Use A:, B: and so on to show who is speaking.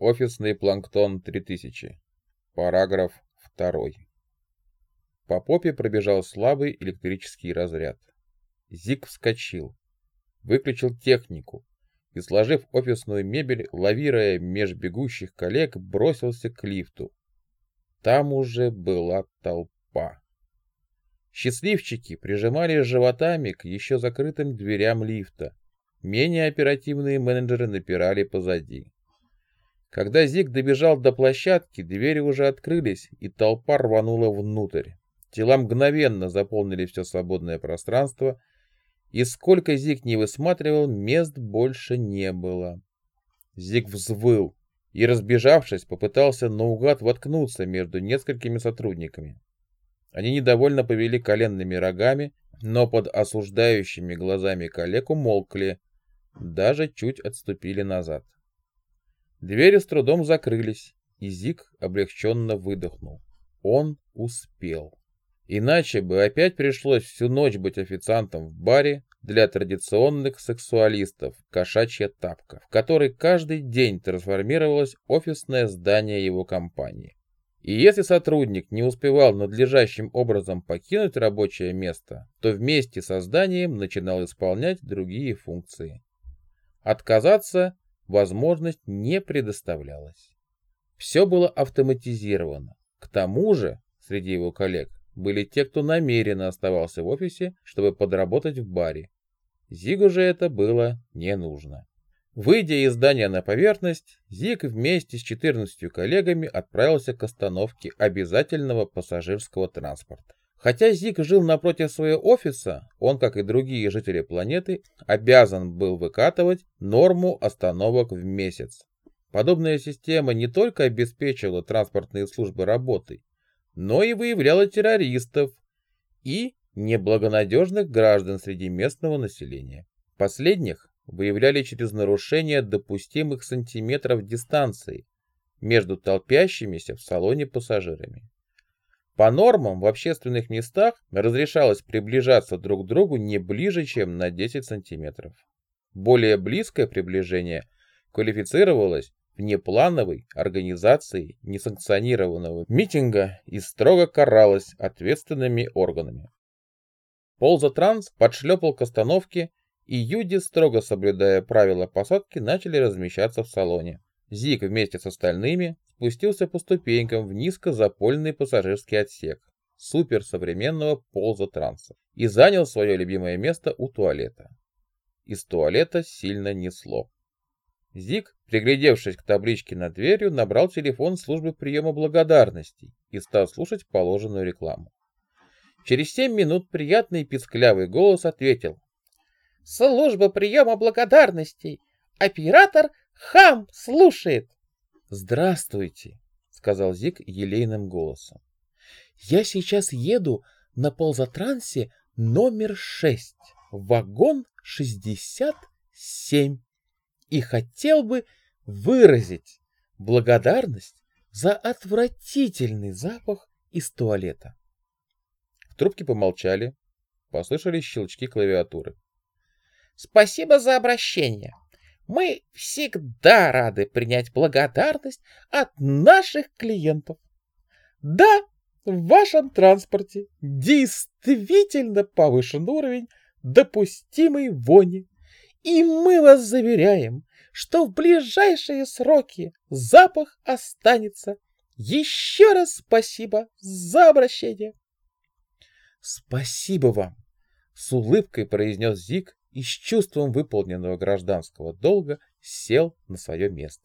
A: Офисный планктон 3000. Параграф 2. По попе пробежал слабый электрический разряд. Зик вскочил, выключил технику и, сложив офисную мебель, лавируя меж бегущих коллег, бросился к лифту. Там уже была толпа. Счастливчики прижимали животами к еще закрытым дверям лифта. Менее оперативные менеджеры напирали позади. Когда Зиг добежал до площадки, двери уже открылись, и толпа рванула внутрь. Тела мгновенно заполнили все свободное пространство, и сколько Зиг не высматривал, мест больше не было. Зиг взвыл и, разбежавшись, попытался наугад воткнуться между несколькими сотрудниками. Они недовольно повели коленными рогами, но под осуждающими глазами коллег умолкли, даже чуть отступили назад. Двери с трудом закрылись, и Зик облегченно выдохнул. Он успел. Иначе бы опять пришлось всю ночь быть официантом в баре для традиционных сексуалистов «Кошачья тапка», в которой каждый день трансформировалось офисное здание его компании. И если сотрудник не успевал надлежащим образом покинуть рабочее место, то вместе со зданием начинал исполнять другие функции. Отказаться возможность не предоставлялась. Все было автоматизировано. К тому же, среди его коллег были те, кто намеренно оставался в офисе, чтобы подработать в баре. Зигу же это было не нужно. Выйдя из здания на поверхность, Зиг вместе с 14 коллегами отправился к остановке обязательного пассажирского транспорта. Хотя Зиг жил напротив своего офиса, он, как и другие жители планеты, обязан был выкатывать норму остановок в месяц. Подобная система не только обеспечивала транспортные службы работой, но и выявляла террористов и неблагонадежных граждан среди местного населения. Последних выявляли через нарушение допустимых сантиметров дистанции между толпящимися в салоне пассажирами. По нормам в общественных местах разрешалось приближаться друг к другу не ближе, чем на 10 сантиметров. Более близкое приближение квалифицировалось внеплановой организацией несанкционированного митинга и строго каралось ответственными органами. Ползатранс подшлепал к остановке, и Юди, строго соблюдая правила посадки, начали размещаться в салоне. Зик вместе с остальными спустился по ступенькам в низкозапольный пассажирский отсек суперсовременного полза транса и занял свое любимое место у туалета. Из туалета сильно несло. Зик, приглядевшись к табличке над дверью, набрал телефон службы приема благодарностей и стал слушать положенную рекламу. Через семь минут приятный писклявый голос ответил. «Служба приема благодарностей! Оператор Хам слушает!»
B: «Здравствуйте», — сказал Зик елейным голосом. «Я сейчас еду на ползатрансе номер шесть, вагон шестьдесят семь, и хотел бы выразить благодарность за отвратительный запах из туалета».
A: В трубке помолчали, послышались щелчки клавиатуры.
C: «Спасибо за обращение. Мы всегда рады принять благодарность от наших клиентов. Да, в вашем транспорте действительно повышен уровень допустимой вони, и мы вас заверяем, что в ближайшие сроки запах останется. Еще раз спасибо за обращение.
B: Спасибо вам, с улыбкой произнес Зик и с чувством выполненного гражданского долга сел на свое место.